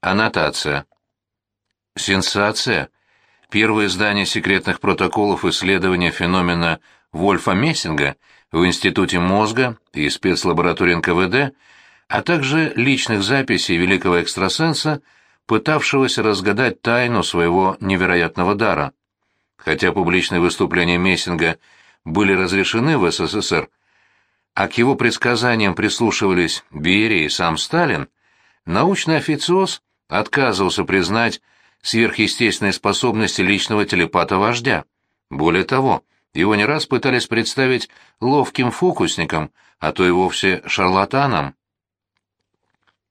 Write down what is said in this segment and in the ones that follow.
Аннотация. Сенсация. Первое издание секретных протоколов исследования феномена Вольфа Мессинга в Институте мозга и спецлаборатории НКВД, а также личных записей великого экстрасенса, пытавшегося разгадать тайну своего невероятного дара. Хотя публичные выступления Мессинга были разрешены в СССР, а к его предсказаниям прислушивались Берия и сам Сталин, научный официоз отказывался признать сверхъестественные способности личного телепата-вождя. Более того, его не раз пытались представить ловким фокусником, а то и вовсе шарлатаном.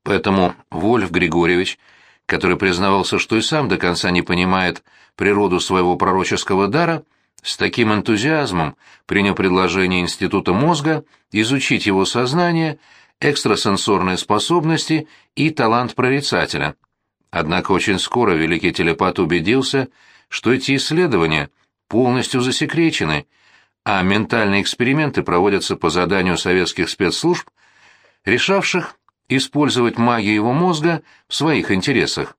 Поэтому Вольф Григорьевич, который признавался, что и сам до конца не понимает природу своего пророческого дара, с таким энтузиазмом принял предложение Института мозга изучить его сознание, экстрасенсорные способности и талант прорицателя – Однако очень скоро великий телепат убедился, что эти исследования полностью засекречены, а ментальные эксперименты проводятся по заданию советских спецслужб, решавших использовать магию его мозга в своих интересах.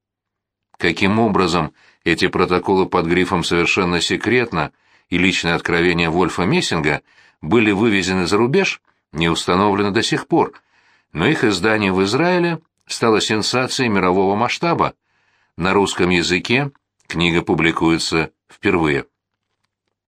Каким образом эти протоколы под грифом «совершенно секретно» и личное откровение Вольфа Мессинга были вывезены за рубеж, не установлено до сих пор, но их издание в Израиле стала сенсацией мирового масштаба. На русском языке книга публикуется впервые.